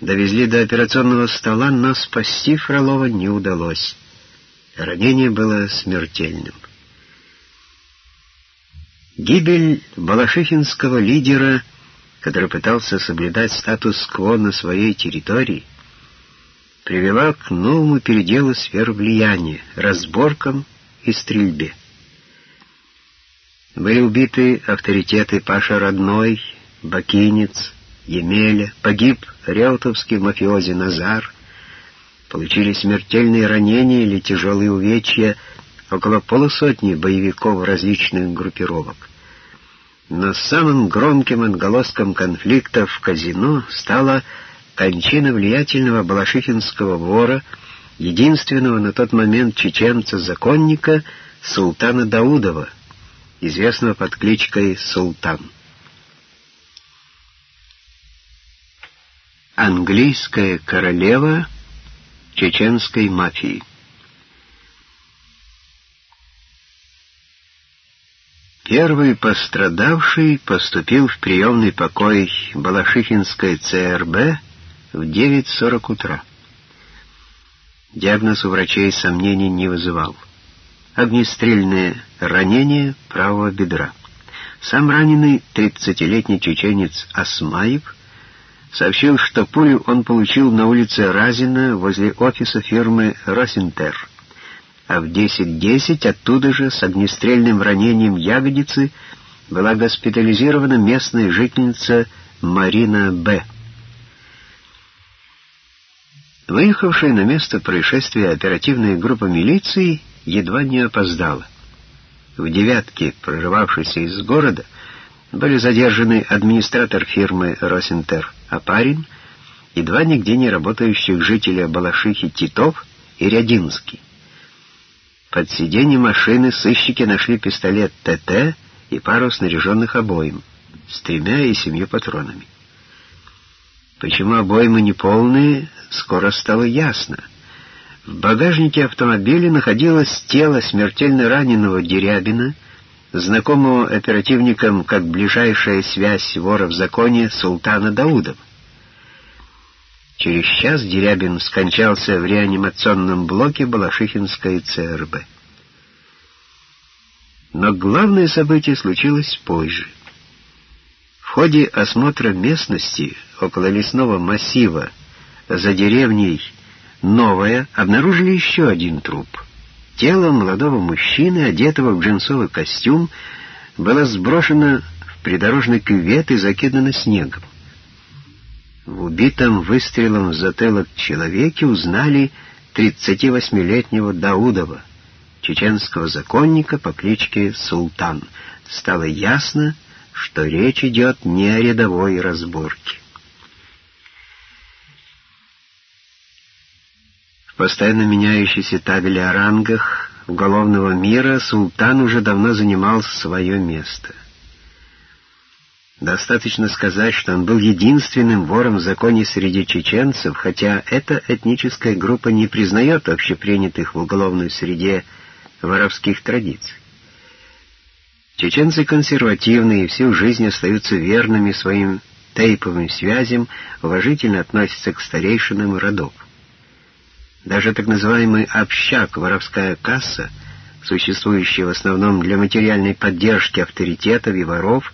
Довезли до операционного стола, но спасти Фролова не удалось. Ранение было смертельным. Гибель балашихинского лидера, который пытался соблюдать статус-кво на своей территории, привела к новому переделу сфер влияния, разборкам и стрельбе. Были убиты авторитеты Паша Родной, Бакинец, Емеля, погиб реутовский мафиози Назар, получили смертельные ранения или тяжелые увечья около полусотни боевиков различных группировок. Но самым громким отголоском конфликта в казино стала кончина влиятельного балашихинского вора, единственного на тот момент чеченца-законника султана Даудова, известного под кличкой Султан. Английская королева чеченской мафии Первый пострадавший поступил в приемный покой Балашихинской ЦРБ в 9.40 утра. Диагноз у врачей сомнений не вызывал. Огнестрельное ранение правого бедра. Сам раненый 30-летний чеченец Асмаев сообщил, что пулю он получил на улице Разина возле офиса фирмы «Росинтер», а в 10.10 .10 оттуда же с огнестрельным ранением ягодицы была госпитализирована местная жительница Марина Б. Выехавшая на место происшествия оперативная группа милиции едва не опоздала. В «девятке», прорывавшейся из города, были задержаны администратор фирмы «Росинтер» Апарин и два нигде не работающих жителя Балашихи Титов и Рядинский. Под сиденьем машины сыщики нашли пистолет ТТ и пару снаряженных обоим с тремя и семью патронами. Почему обоймы не полные, скоро стало ясно. В багажнике автомобиля находилось тело смертельно раненого Дерябина, знакомого оперативникам как ближайшая связь вора в законе Султана Даудова. Через час Дерябин скончался в реанимационном блоке Балашихинской ЦРБ. Но главное событие случилось позже. В ходе осмотра местности около лесного массива за деревней Новая обнаружили еще один труп. Тело молодого мужчины, одетого в джинсовый костюм, было сброшено в придорожный кювет и закидано снегом. В убитом выстрелом в затылок человеке узнали 38-летнего Даудова, чеченского законника по кличке Султан. Стало ясно, что речь идет не о рядовой разборке. Постоянно меняющейся табели о рангах уголовного мира Султан уже давно занимал свое место — Достаточно сказать, что он был единственным вором в законе среди чеченцев, хотя эта этническая группа не признает общепринятых в уголовной среде воровских традиций. Чеченцы консервативные и всю жизнь остаются верными своим тейповым связям, уважительно относятся к старейшинам родов. Даже так называемый общак, воровская касса, существующая в основном для материальной поддержки авторитетов и воров,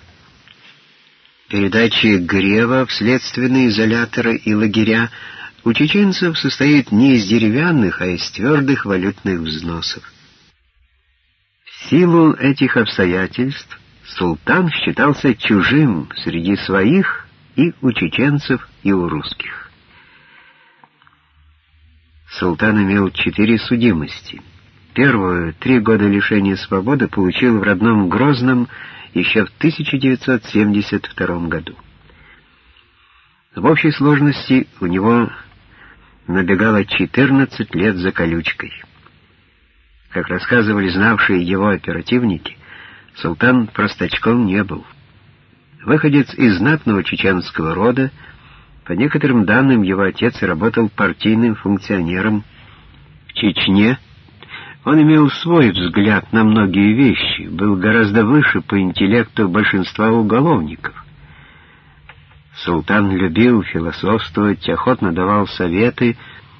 передачи грева в следственные изоляторы и лагеря у чеченцев состоит не из деревянных, а из твердых валютных взносов. В силу этих обстоятельств султан считался чужим среди своих и у чеченцев, и у русских. Султан имел четыре судимости. Первую, три года лишения свободы, получил в родном Грозном еще в 1972 году. В общей сложности у него набегало 14 лет за колючкой. Как рассказывали знавшие его оперативники, султан простачком не был. Выходец из знатного чеченского рода, по некоторым данным, его отец работал партийным функционером в Чечне, он имел свой взгляд на многие вещи, был гораздо выше по интеллекту большинства уголовников. Султан любил философствовать, охотно давал советы,